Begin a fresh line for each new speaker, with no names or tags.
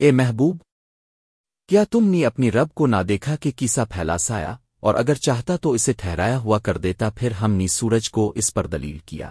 اے محبوب، کیا تم نے اپنی رب کو نہ دیکھا کہ کیسا پھیلا سایا اور اگر چاہتا تو اسے ٹھہرایا ہوا کر دیتا، پھر ہم نے سورج کو اس پر دلیل کیا۔